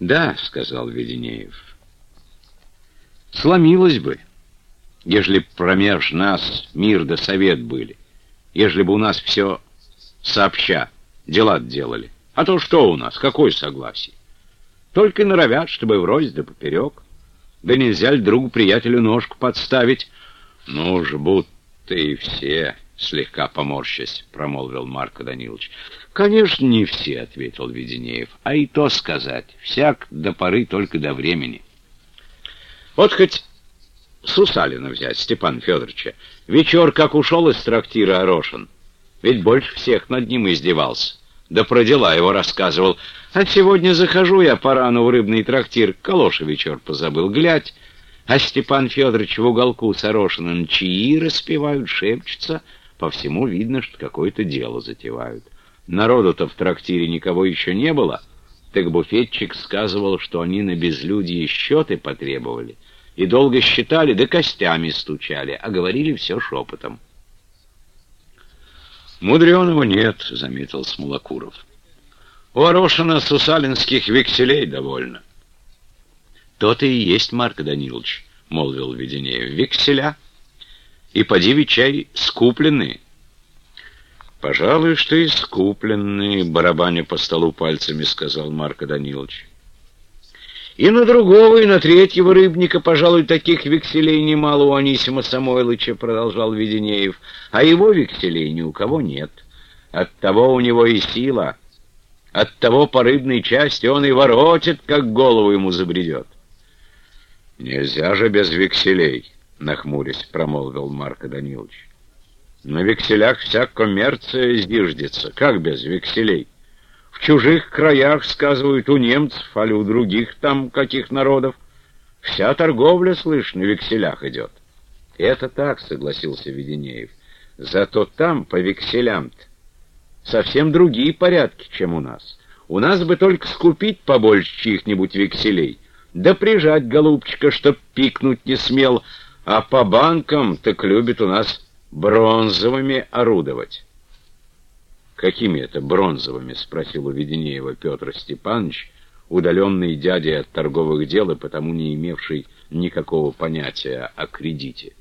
Да, сказал Веденеев. Сломилось бы, ежели промеж нас мир да совет были, ежели бы у нас все сообща дела делали. А то что у нас, какое согласие? Только норовят, чтобы врозь да поперек. Да нельзя ли другу приятелю ножку подставить? Ну уж будто и все, слегка поморщась, промолвил Марко Данилович. Конечно, не все, ответил Веденеев, а и то сказать, всяк до поры только до времени. Вот хоть Сусалина взять, Степан Федоровича. Вечер как ушел из трактира Орошин. Ведь больше всех над ним издевался. Да про дела его рассказывал. А сегодня захожу я по рану в рыбный трактир, калоши вечер позабыл, глядь. А Степан Федорович в уголку с Орошиным чаи распевают, шепчутся. По всему видно, что какое-то дело затевают. Народу-то в трактире никого еще не было, так буфетчик сказывал, что они на безлюдье счеты потребовали. И долго считали, да костями стучали, а говорили все шепотом. «Мудреного нет», — заметил Смолокуров. «У Орошина сусалинских векселей довольно». «То-то и есть, Марк Данилович», — молвил Веденеев, — «векселя. И поди чай скупленные». «Пожалуй, что и скупленные», — барабаня по столу пальцами сказал Марко Данилович. И на другого, и на третьего рыбника, пожалуй, таких векселей немало у Анисима Самойлыча, продолжал Веденеев, а его векселей ни у кого нет. Оттого у него и сила, оттого по рыбной части он и воротит, как голову ему забредет. Нельзя же без векселей, нахмурясь, промолвил Марко Данилович. На векселях вся коммерция зиждется, как без векселей? В чужих краях, сказывают, у немцев, а у других там каких народов. Вся торговля, слышь, на векселях идет. Это так, согласился Веденеев. Зато там, по векселям совсем другие порядки, чем у нас. У нас бы только скупить побольше чьих-нибудь векселей, да прижать голубчика, чтоб пикнуть не смел, а по банкам так любит у нас бронзовыми орудовать. «Какими это бронзовыми?» — спросил у Веденеева Петр Степанович, удаленный дядей от торговых дел и потому не имевший никакого понятия о кредите.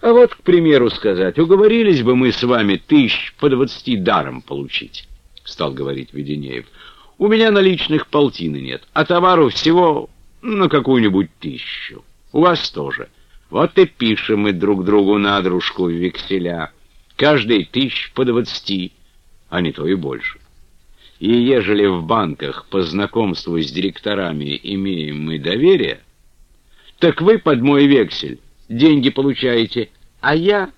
«А вот, к примеру сказать, уговорились бы мы с вами тысяч по двадцати даром получить», — стал говорить Веденеев. «У меня наличных полтины нет, а товару всего на какую-нибудь тысячу. У вас тоже. Вот и пишем мы друг другу на дружку векселя. Каждый тысяч по двадцати» а не то и больше. И ежели в банках по знакомству с директорами имеем мы доверие, так вы под мой вексель деньги получаете, а я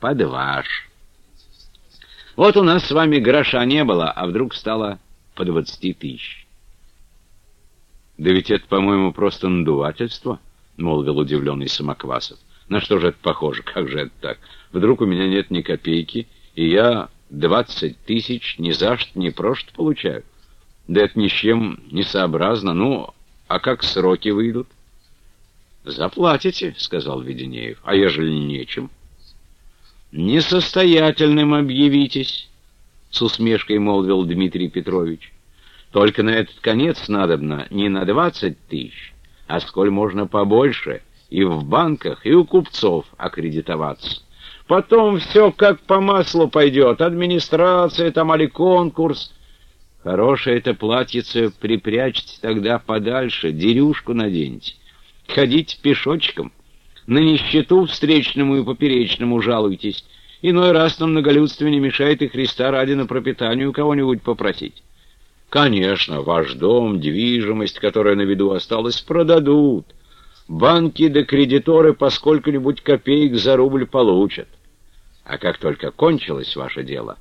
под ваш. Вот у нас с вами гроша не было, а вдруг стало по двадцати тысяч. Да ведь это, по-моему, просто надувательство, — молвил удивленный Самоквасов. На что же это похоже? Как же это так? Вдруг у меня нет ни копейки, и я Двадцать тысяч ни за что, ни прошт получаю. Да это ни с чем не сообразно. Ну, а как сроки выйдут? Заплатите, сказал Веденеев. А ежели нечем? Несостоятельным объявитесь, с усмешкой молвил Дмитрий Петрович. Только на этот конец надобно не на двадцать тысяч, а сколь можно побольше, и в банках, и у купцов аккредитоваться. Потом все как по маслу пойдет. Администрация там, али конкурс. Хорошее это платьице припрячьте тогда подальше, дерюшку наденьте. Ходите пешочком. На нищету встречному и поперечному жалуйтесь. Иной раз на многолюдстве не мешает и Христа ради на пропитание у кого-нибудь попросить. Конечно, ваш дом, движимость, которая на виду осталась, продадут. Банки да кредиторы по сколько-нибудь копеек за рубль получат. А как только кончилось ваше дело,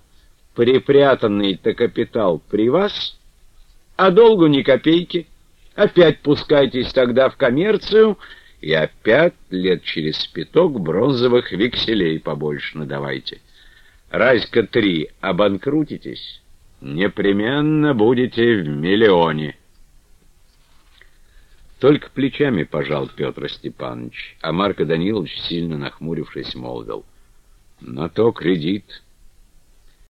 припрятанный-то капитал при вас, а долгу ни копейки, опять пускайтесь тогда в коммерцию и опять лет через пяток бронзовых векселей побольше надавайте. Разька три обанкрутитесь, непременно будете в миллионе. Только плечами пожал Петр Степанович, а Марко Данилович, сильно нахмурившись, молвил — на то кредит.